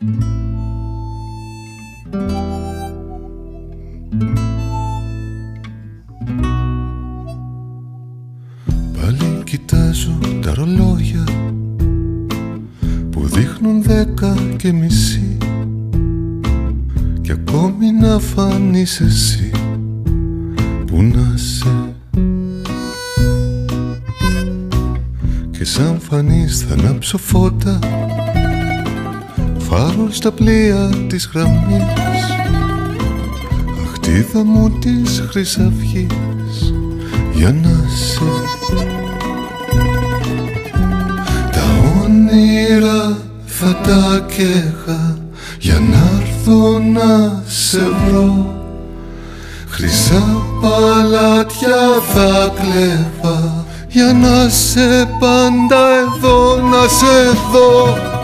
Πάλι κοιτάζω τα ρολόγια που δείχνουν δέκα και μισή. Και ακόμη να φανείς εσύ που να σε. Και σαν φανείς θα ανάψω φώτα φάρω στα πλοία της γραμμής. Αχτίδα μου της χρυσαυγής για να σε Τα όνειρα θα τα καίγα για να έρθω να σε βρω. Χρυσά παλάτια θα κλέβα για να σε πάντα εδώ να σε δω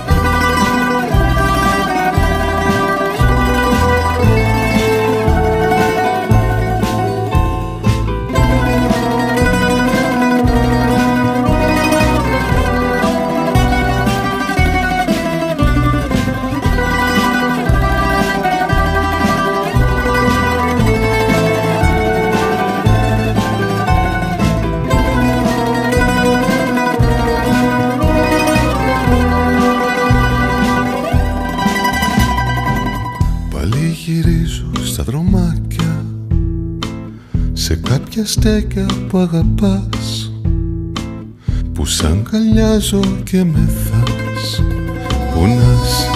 γυρίζω στα δρομάκια Σε κάποια στέκια που αγαπάς Που σαν καλιάζω και με θας Που να σε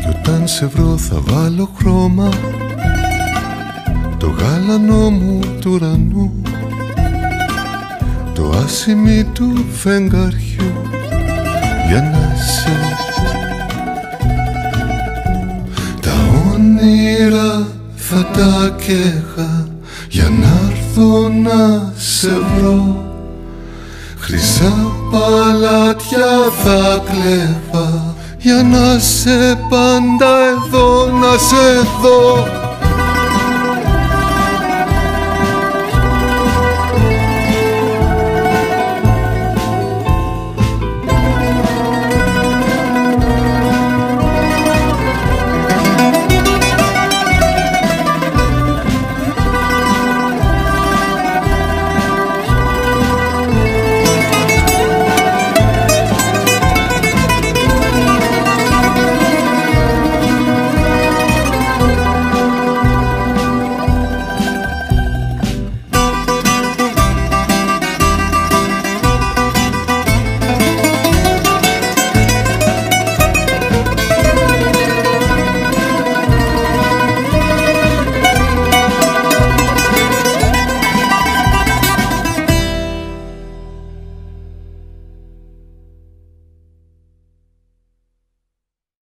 Κι όταν σε βρω θα βάλω χρώμα Το γάλανο μου του ουρανού Το άσημι του φεγγαριού για να σε τα καίγα για να έρθω να σε βρω. Χρυσά παλάτια θα κλέβα για να σε πάντα εδώ να σε δω